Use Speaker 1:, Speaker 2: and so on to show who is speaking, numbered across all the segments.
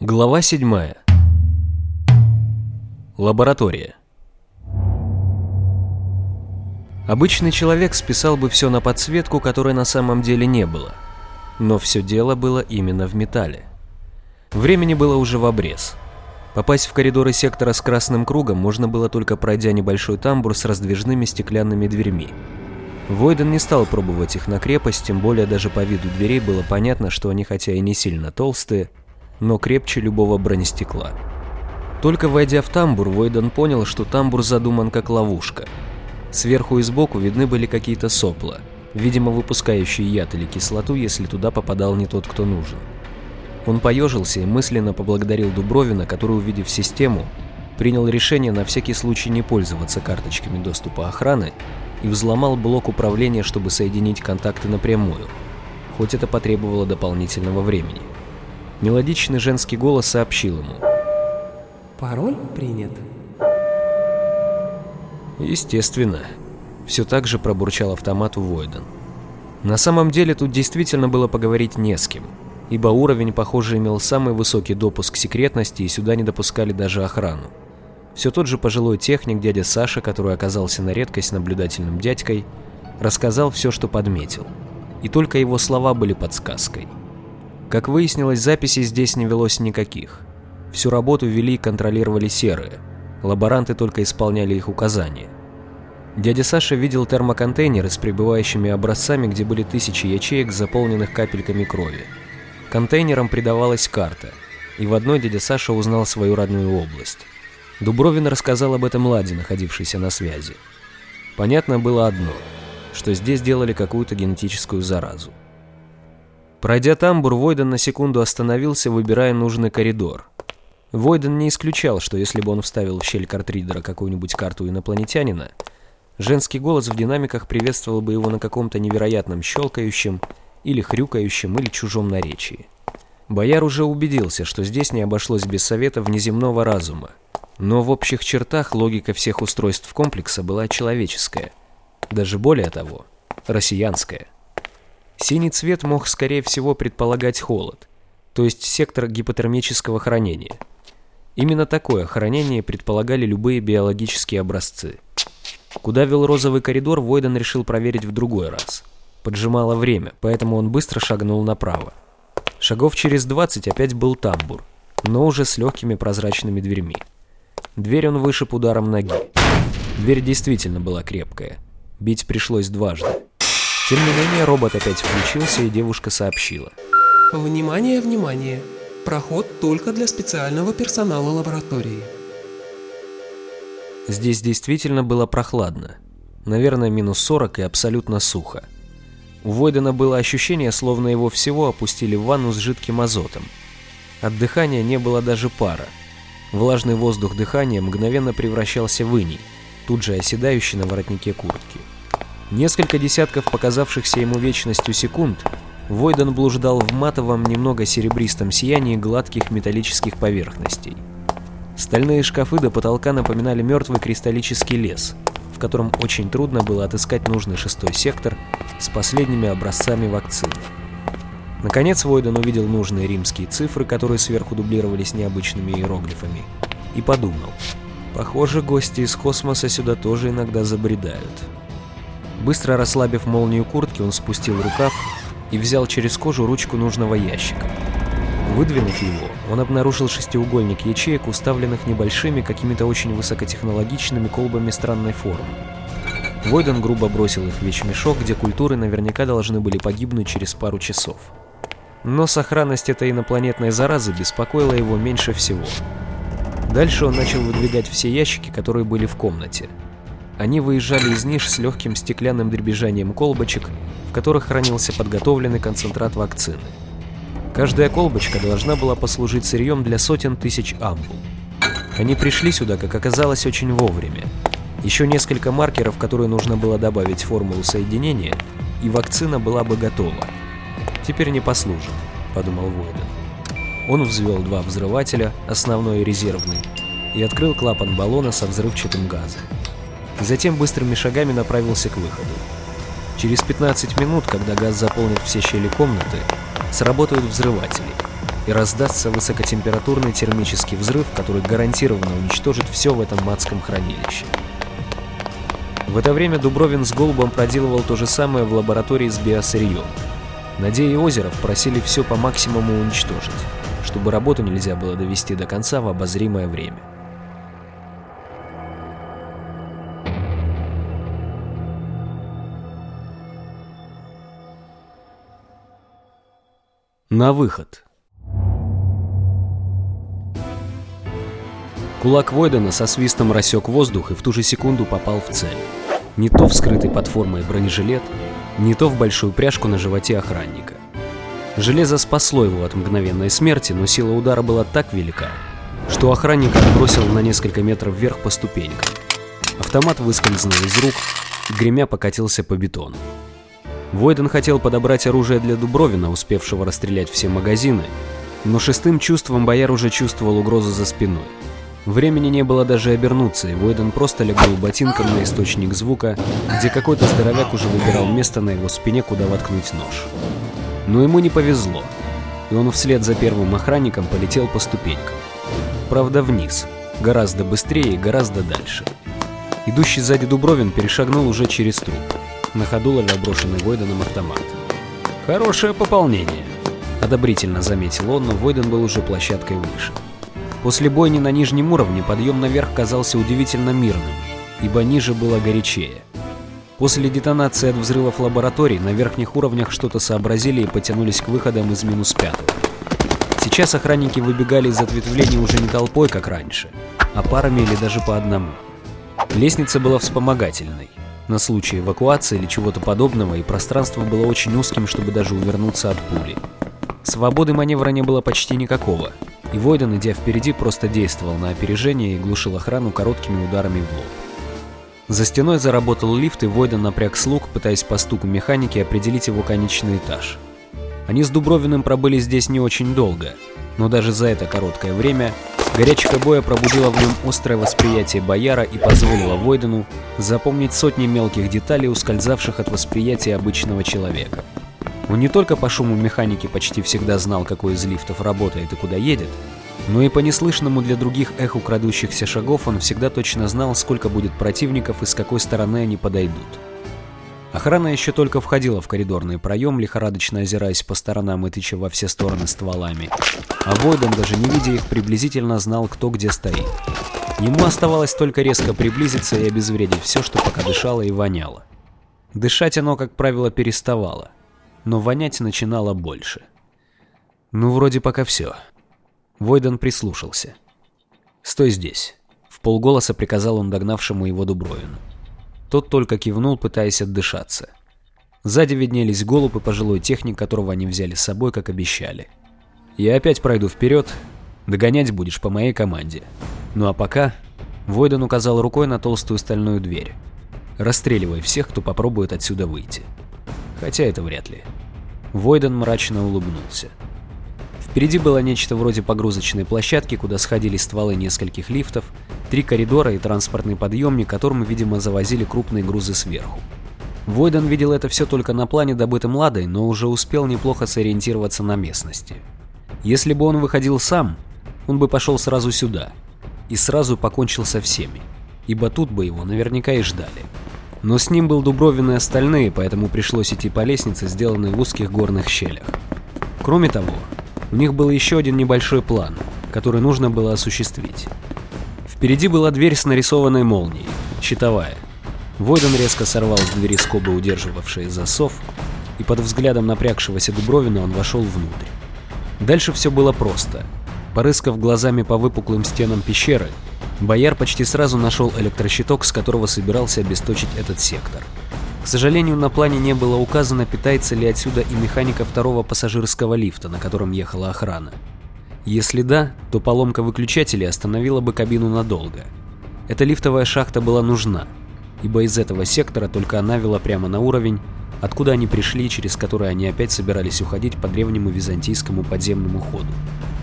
Speaker 1: Глава 7. Лаборатория. Обычный человек списал бы все на подсветку, которой на самом деле не было. Но все дело было именно в металле. Времени было уже в обрез. Попасть в коридоры сектора с красным кругом можно было только пройдя небольшой тамбур с раздвижными стеклянными дверьми. Войден не стал пробовать их на крепость, тем более даже по виду дверей было понятно, что они хотя и не сильно толстые, но крепче любого бронестекла. Только войдя в тамбур, Войден понял, что тамбур задуман как ловушка. Сверху и сбоку видны были какие-то сопла, видимо выпускающие яд или кислоту, если туда попадал не тот, кто нужен. Он поежился и мысленно поблагодарил Дубровина, который, увидев систему, принял решение на всякий случай не пользоваться карточками доступа охраны и взломал блок управления, чтобы соединить контакты напрямую, хоть это потребовало дополнительного времени. Мелодичный женский голос сообщил ему.
Speaker 2: Пароль принят.
Speaker 1: Естественно. Все так же пробурчал автомат Войден. На самом деле тут действительно было поговорить не с кем, ибо уровень, похоже, имел самый высокий допуск к секретности и сюда не допускали даже охрану. Все тот же пожилой техник дядя Саша, который оказался на редкость наблюдательным дядькой, рассказал все, что подметил. И только его слова были подсказкой. Как выяснилось, записей здесь не велось никаких. Всю работу вели и контролировали серые. Лаборанты только исполняли их указания. Дядя Саша видел термоконтейнеры с прибывающими образцами, где были тысячи ячеек, заполненных капельками крови. Контейнерам придавалась карта, и в одной дядя Саша узнал свою родную область. Дубровин рассказал об этом Ладе, находившейся на связи. Понятно было одно, что здесь делали какую-то генетическую заразу. Пройдя тамбур, Войден на секунду остановился, выбирая нужный коридор. Войден не исключал, что если бы он вставил в щель картридера какую-нибудь карту инопланетянина, женский голос в динамиках приветствовал бы его на каком-то невероятном щелкающем или хрюкающем или чужом наречии. Бояр уже убедился, что здесь не обошлось без совета внеземного разума, но в общих чертах логика всех устройств комплекса была человеческая. Даже более того, россиянская. Синий цвет мог, скорее всего, предполагать холод, то есть сектор гипотермического хранения. Именно такое хранение предполагали любые биологические образцы. Куда вел розовый коридор, Войден решил проверить в другой раз. Поджимало время, поэтому он быстро шагнул направо. Шагов через 20 опять был тамбур, но уже с легкими прозрачными дверьми. Дверь он вышиб ударом ноги. Дверь действительно была крепкая. Бить пришлось дважды. Тем не менее, робот опять включился, и девушка сообщила.
Speaker 2: Внимание, внимание. Проход только для специального персонала лаборатории.
Speaker 1: Здесь действительно было прохладно. Наверное, минус 40 и абсолютно сухо. У Войдена было ощущение, словно его всего опустили в ванну с жидким азотом. От дыхания не было даже пара. Влажный воздух дыхания мгновенно превращался в иней, тут же оседающий на воротнике куртки. Несколько десятков показавшихся ему вечностью секунд Войден блуждал в матовом, немного серебристом сиянии гладких металлических поверхностей. Стальные шкафы до потолка напоминали мертвый кристаллический лес, в котором очень трудно было отыскать нужный шестой сектор с последними образцами вакцины. Наконец Войден увидел нужные римские цифры, которые сверху дублировались необычными иероглифами, и подумал, похоже, гости из космоса сюда тоже иногда забредают. Быстро расслабив молнию куртки, он спустил рукав и взял через кожу ручку нужного ящика. Выдвинув его, он обнаружил шестиугольник ячеек, уставленных небольшими, какими-то очень высокотехнологичными колбами странной формы. Войден грубо бросил их в вещмешок, где культуры наверняка должны были погибнуть через пару часов. Но сохранность этой инопланетной заразы беспокоила его меньше всего. Дальше он начал выдвигать все ящики, которые были в комнате. Они выезжали из ниш с легким стеклянным дребезжанием колбочек, в которых хранился подготовленный концентрат вакцины. Каждая колбочка должна была послужить сырьем для сотен тысяч ампул. Они пришли сюда, как оказалось, очень вовремя. Еще несколько маркеров, которые нужно было добавить в формулу соединения, и вакцина была бы готова. «Теперь не послужит», — подумал Войден. Он взвел два взрывателя, основной и резервный, и открыл клапан баллона со взрывчатым газом. Затем быстрыми шагами направился к выходу. Через 15 минут, когда газ заполнит все щели комнаты, сработают взрыватели. и раздастся высокотемпературный термический взрыв, который гарантированно уничтожит все в этом адском хранилище. В это время Дубровин с Голубом проделывал то же самое в лаборатории с биосырьем. Надея и Озеров просили все по максимуму уничтожить, чтобы работу нельзя было довести до конца в обозримое время. На выход. Кулак Войдена со свистом рассек воздух и в ту же секунду попал в цель. Не то в скрытый под формой бронежилет, не то в большую пряжку на животе охранника. Железо спасло его от мгновенной смерти, но сила удара была так велика, что охранник отбросил на несколько метров вверх по ступенькам. Автомат выскользнул из рук гремя покатился по бетону. Войден хотел подобрать оружие для Дубровина, успевшего расстрелять все магазины, но шестым чувством бояр уже чувствовал угрозу за спиной. Времени не было даже обернуться, и Войден просто легнул ботинком на источник звука, где какой-то здоровяк уже выбирал место на его спине, куда воткнуть нож. Но ему не повезло, и он вслед за первым охранником полетел по ступенькам. Правда, вниз, гораздо быстрее и гораздо дальше. Идущий сзади Дубровин перешагнул уже через труп на ходу ловя брошенный Войденом автомат. «Хорошее пополнение», — одобрительно заметил он, но Войден был уже площадкой выше. После бойни на нижнем уровне подъем наверх казался удивительно мирным, ибо ниже было горячее. После детонации от взрывов лабораторий на верхних уровнях что-то сообразили и потянулись к выходам из минус пятого. Сейчас охранники выбегали из ответвлений уже не толпой, как раньше, а парами или даже по одному. Лестница была вспомогательной на случай эвакуации или чего-то подобного, и пространство было очень узким, чтобы даже увернуться от пули. Свободы маневра не было почти никакого, и Войден, идя впереди, просто действовал на опережение и глушил охрану короткими ударами в лоб. За стеной заработал лифт, и Войден напряг слуг, пытаясь по стуку механики определить его конечный этаж. Они с Дубровиным пробыли здесь не очень долго, но даже за это короткое время Горячка боя пробудила в нем острое восприятие бояра и позволила Войдену запомнить сотни мелких деталей, ускользавших от восприятия обычного человека. Он не только по шуму механики почти всегда знал, какой из лифтов работает и куда едет, но и по неслышному для других эху крадущихся шагов он всегда точно знал, сколько будет противников и с какой стороны они подойдут. Охрана еще только входила в коридорный проем, лихорадочно озираясь по сторонам и тыча во все стороны стволами. А Войден, даже не видя их, приблизительно знал, кто где стоит. Ему оставалось только резко приблизиться и обезвредить все, что пока дышало и воняло. Дышать оно, как правило, переставало, но вонять начинало больше. Ну, вроде пока все. Войден прислушался. «Стой здесь», — в полголоса приказал он догнавшему его Дубровину. Тот только кивнул, пытаясь отдышаться. Сзади виднелись голубь и пожилой техник, которого они взяли с собой, как обещали. «Я опять пройду вперед. Догонять будешь по моей команде. Ну а пока...» Войден указал рукой на толстую стальную дверь. «Расстреливай всех, кто попробует отсюда выйти. Хотя это вряд ли». Войден мрачно улыбнулся. Впереди было нечто вроде погрузочной площадки, куда сходили стволы нескольких лифтов, три коридора и транспортный подъемник, которым, видимо, завозили крупные грузы сверху. Войден видел это все только на плане, добытым Ладой, но уже успел неплохо сориентироваться на местности. Если бы он выходил сам, он бы пошел сразу сюда и сразу покончил со всеми, ибо тут бы его наверняка и ждали. Но с ним был Дубровин и остальные, поэтому пришлось идти по лестнице, сделанной в узких горных щелях. Кроме того, у них был еще один небольшой план, который нужно было осуществить. Впереди была дверь с нарисованной молнией, щитовая. Войден резко сорвал с двери скобы, удерживавшие засов, и под взглядом напрягшегося Дубровина он вошел внутрь. Дальше все было просто. Порыскав глазами по выпуклым стенам пещеры, Бояр почти сразу нашел электрощиток, с которого собирался обесточить этот сектор. К сожалению, на плане не было указано, питается ли отсюда и механика второго пассажирского лифта, на котором ехала охрана. Если да, то поломка выключателей остановила бы кабину надолго. Эта лифтовая шахта была нужна, ибо из этого сектора только она вела прямо на уровень, откуда они пришли, через который они опять собирались уходить по древнему византийскому подземному ходу,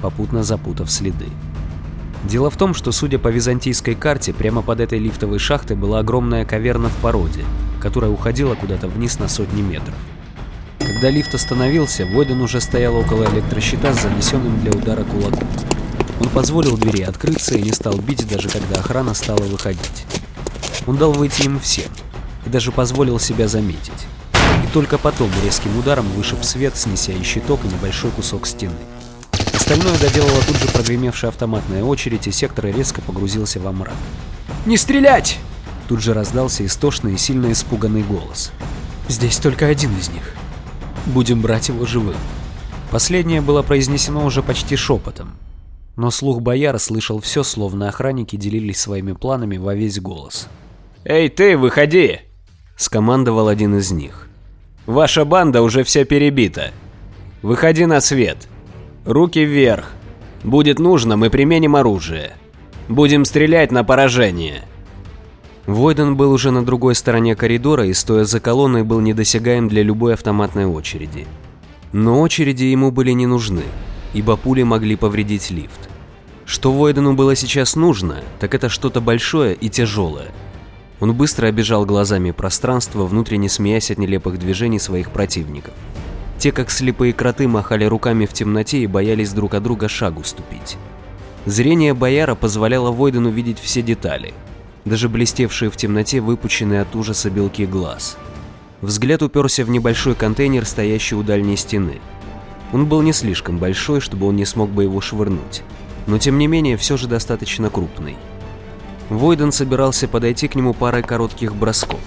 Speaker 1: попутно запутав следы. Дело в том, что, судя по византийской карте, прямо под этой лифтовой шахтой была огромная каверна в породе, которая уходила куда-то вниз на сотни метров. Когда лифт остановился, Войден уже стоял около электрощита с занесенным для удара кулаком. Он позволил двери открыться и не стал бить, даже когда охрана стала выходить. Он дал выйти им всем и даже позволил себя заметить. И только потом резким ударом вышиб свет, снеся и щиток, и небольшой кусок стены. Остальное доделала тут же прогремевшая автоматная очередь, и сектор резко погрузился во мрак. «Не стрелять!» Тут же раздался истошный и сильно испуганный голос. «Здесь только один из них. Будем брать его живым». Последнее было произнесено уже почти шепотом, но слух бояра слышал все, словно охранники делились своими планами во весь голос. «Эй ты, выходи!» — скомандовал один из них. «Ваша банда уже вся перебита. Выходи на свет. Руки вверх. Будет нужно, мы применим оружие. Будем стрелять на поражение». Войден был уже на другой стороне коридора и, стоя за колонной, был недосягаем для любой автоматной очереди. Но очереди ему были не нужны, ибо пули могли повредить лифт. Что Войдену было сейчас нужно, так это что-то большое и тяжелое. Он быстро обежал глазами пространство, внутренне смеясь от нелепых движений своих противников. Те, как слепые кроты, махали руками в темноте и боялись друг от друга шагу ступить. Зрение бояра позволяло Войдену видеть все детали – даже блестевшие в темноте выпученные от ужаса белки глаз. Взгляд уперся в небольшой контейнер, стоящий у дальней стены. Он был не слишком большой, чтобы он не смог бы его швырнуть, но тем не менее все же достаточно крупный. Войден собирался подойти к нему парой коротких бросков,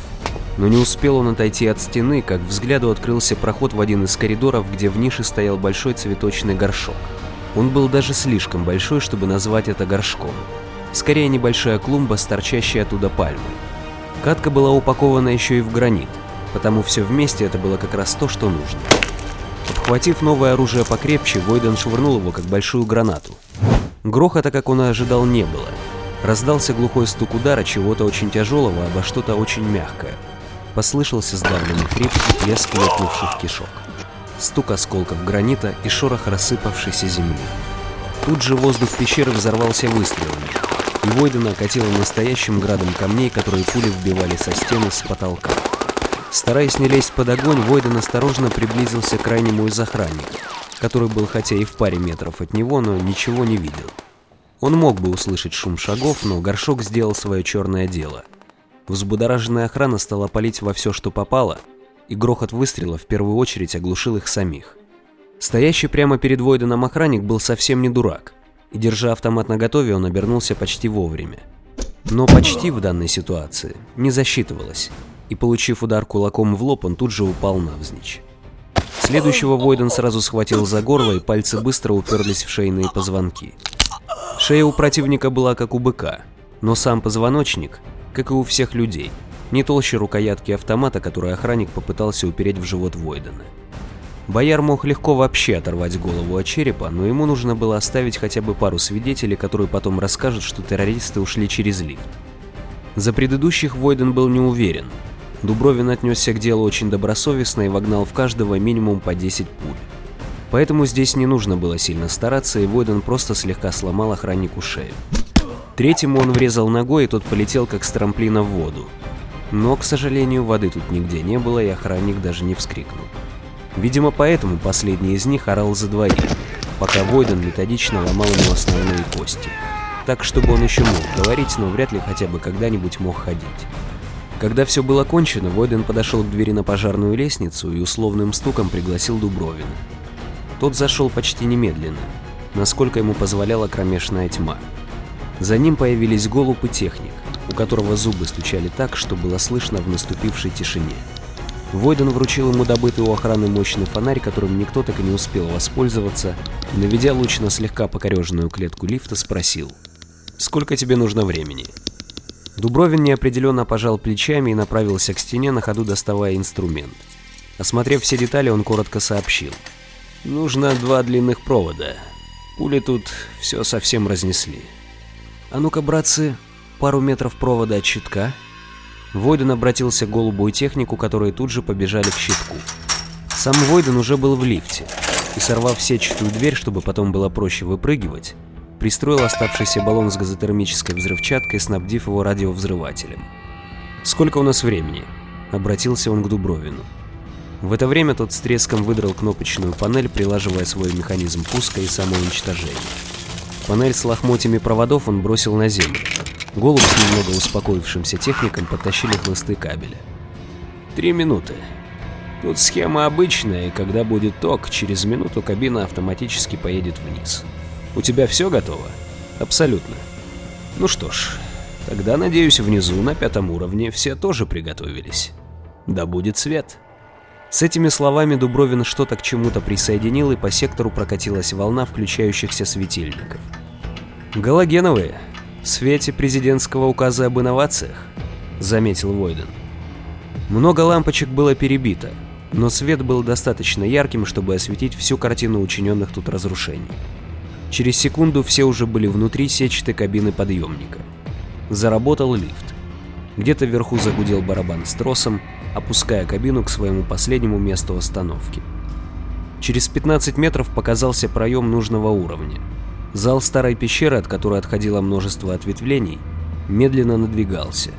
Speaker 1: но не успел он отойти от стены, как взгляду открылся проход в один из коридоров, где в нише стоял большой цветочный горшок. Он был даже слишком большой, чтобы назвать это горшком скорее небольшая клумба с торчащей оттуда пальмой. Катка была упакована еще и в гранит, потому все вместе это было как раз то, что нужно. Обхватив новое оружие покрепче, Войден швырнул его, как большую гранату. Грохота, как он и ожидал, не было. Раздался глухой стук удара чего-то очень тяжелого обо что-то очень мягкое. Послышался сдавленный хрип и плеск лопнувших кишок. Стук осколков гранита и шорох рассыпавшейся земли. Тут же воздух пещеры взорвался выстрелами и Войдена окатило настоящим градом камней, которые пули вбивали со стены с потолка. Стараясь не лезть под огонь, Войден осторожно приблизился к крайнему из охранников, который был хотя и в паре метров от него, но ничего не видел. Он мог бы услышать шум шагов, но горшок сделал свое черное дело. Взбудораженная охрана стала палить во все, что попало, и грохот выстрела в первую очередь оглушил их самих. Стоящий прямо перед Войденом охранник был совсем не дурак – и, держа автомат наготове, он обернулся почти вовремя. Но почти в данной ситуации не засчитывалось, и, получив удар кулаком в лоб, он тут же упал навзничь. Следующего Войден сразу схватил за горло, и пальцы быстро уперлись в шейные позвонки. Шея у противника была как у быка, но сам позвоночник, как и у всех людей, не толще рукоятки автомата, который охранник попытался упереть в живот Войдена. Бояр мог легко вообще оторвать голову от черепа, но ему нужно было оставить хотя бы пару свидетелей, которые потом расскажут, что террористы ушли через лифт. За предыдущих Войден был не уверен. Дубровин отнесся к делу очень добросовестно и вогнал в каждого минимум по 10 пуль. Поэтому здесь не нужно было сильно стараться, и Войден просто слегка сломал охраннику шею. Третьему он врезал ногой, и тот полетел как с трамплина в воду. Но, к сожалению, воды тут нигде не было, и охранник даже не вскрикнул. Видимо, поэтому последний из них орал за двоих, пока Войден методично ломал ему основные кости. Так, чтобы он еще мог говорить, но вряд ли хотя бы когда-нибудь мог ходить. Когда все было кончено, Войден подошел к двери на пожарную лестницу и условным стуком пригласил Дубровина. Тот зашел почти немедленно, насколько ему позволяла кромешная тьма. За ним появились голубь и техник, у которого зубы стучали так, что было слышно в наступившей тишине. Войден вручил ему добытый у охраны мощный фонарь, которым никто так и не успел воспользоваться, и, наведя луч на слегка покореженную клетку лифта, спросил «Сколько тебе нужно времени?» Дубровин неопределенно пожал плечами и направился к стене, на ходу доставая инструмент. Осмотрев все детали, он коротко сообщил. «Нужно два длинных провода. Пули тут все совсем разнесли. А ну-ка, братцы, пару метров провода от щитка». Войден обратился к голубую технику, которые тут же побежали к щитку. Сам Войден уже был в лифте, и сорвав сетчатую дверь, чтобы потом было проще выпрыгивать, пристроил оставшийся баллон с газотермической взрывчаткой, снабдив его радиовзрывателем. «Сколько у нас времени?» — обратился он к Дубровину. В это время тот с треском выдрал кнопочную панель, прилаживая свой механизм пуска и самоуничтожения. Панель с лохмотьями проводов он бросил на землю. Голубь с немного успокоившимся техником подтащили хлысты кабеля. Три минуты. Тут схема обычная, и когда будет ток, через минуту кабина автоматически поедет вниз. У тебя все готово? Абсолютно. Ну что ж, тогда, надеюсь, внизу, на пятом уровне, все тоже приготовились. Да будет свет. С этими словами Дубровин что-то к чему-то присоединил, и по сектору прокатилась волна включающихся светильников. «Галогеновые, в свете президентского указа об инновациях», — заметил Войден. Много лампочек было перебито, но свет был достаточно ярким, чтобы осветить всю картину учиненных тут разрушений. Через секунду все уже были внутри сетчатой кабины подъемника. Заработал лифт. Где-то вверху загудел барабан с тросом, опуская кабину к своему последнему месту остановки. Через 15 метров показался проем нужного уровня. Зал старой пещеры, от которой отходило множество ответвлений, медленно надвигался.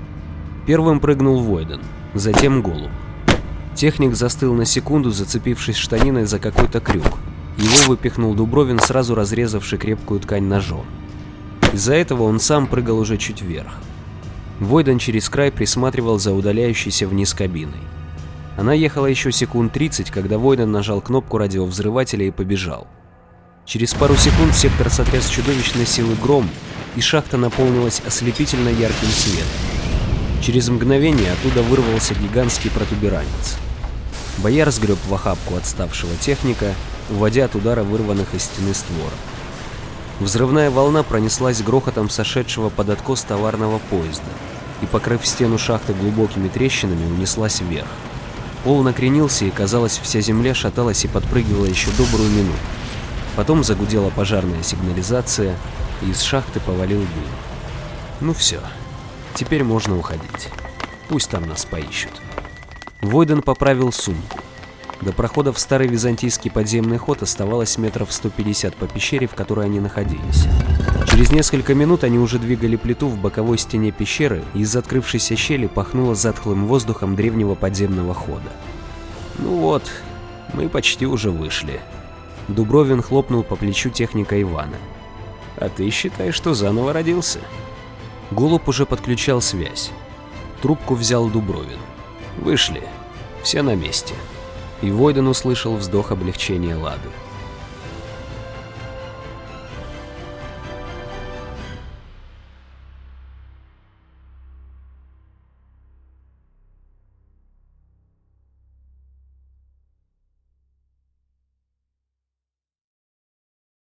Speaker 1: Первым прыгнул Войден, затем Голуб. Техник застыл на секунду, зацепившись штаниной за какой-то крюк. Его выпихнул Дубровин, сразу разрезавший крепкую ткань ножом. Из-за этого он сам прыгал уже чуть вверх. Войден через край присматривал за удаляющейся вниз кабиной. Она ехала еще секунд 30, когда Войден нажал кнопку радиовзрывателя и побежал. Через пару секунд сектор сотряс чудовищной силы гром, и шахта наполнилась ослепительно ярким светом. Через мгновение оттуда вырвался гигантский протуберанец. Бояр сгреб в охапку отставшего техника, уводя от удара вырванных из стены створок. Взрывная волна пронеслась грохотом сошедшего под откос товарного поезда и, покрыв стену шахты глубокими трещинами, унеслась вверх. Пол накренился, и, казалось, вся земля шаталась и подпрыгивала еще добрую минуту. Потом загудела пожарная сигнализация, и из шахты повалил дым. Ну все, теперь можно уходить. Пусть там нас поищут. Войден поправил сумку. До прохода в старый византийский подземный ход оставалось метров 150 по пещере, в которой они находились. Через несколько минут они уже двигали плиту в боковой стене пещеры, и из открывшейся щели пахнуло затхлым воздухом древнего подземного хода. «Ну вот, мы почти уже вышли». Дубровин хлопнул по плечу техника Ивана. «А ты считай, что заново родился?» Голуб уже подключал связь. Трубку взял Дубровин. «Вышли. Все на месте» и Войден услышал вздох облегчения Лады.